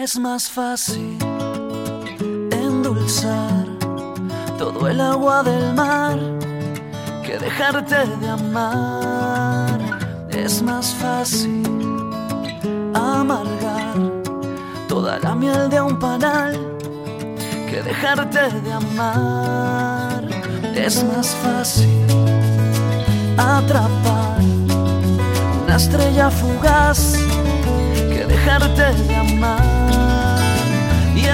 Es más fácil endulzar todo el agua del mar que dejarte de amar. Es más fácil amargar toda la miel de un panal que dejarte de amar. Es más fácil atrapar una estrella fugaz que dejarte de amar.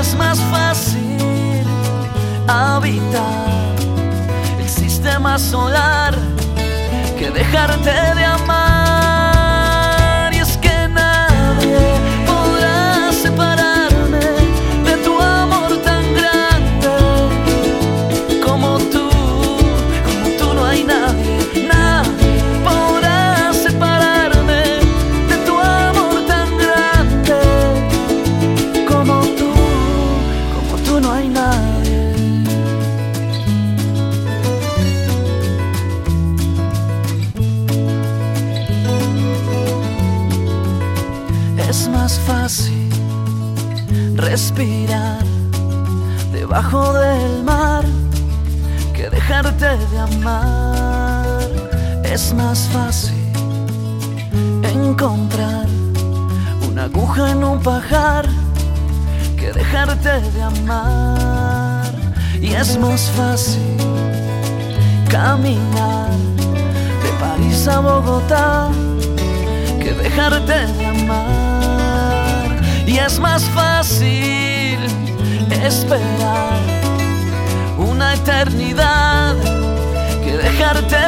Es más fácil habitar. El sistema solar que dejarte más fácil respirar debajo del mar que dejarte de amar. Es más fácil encontrar una aguja en un pajar que dejarte de amar. Y es más fácil caminar de París a Bogotá que dejarte de amar. Es más fácil esperar una eternidad que dejarte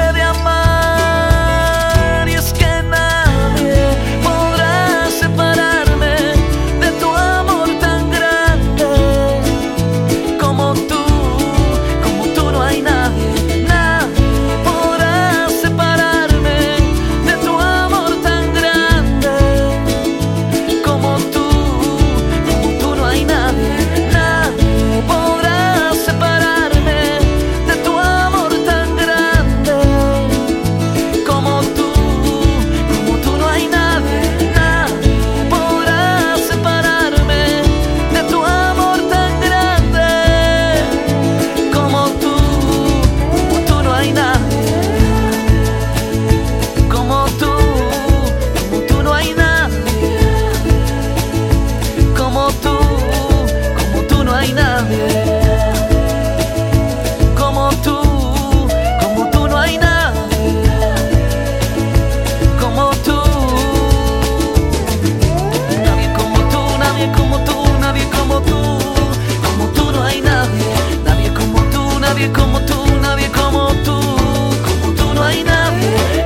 nadie como tú, como tú no hay nadie.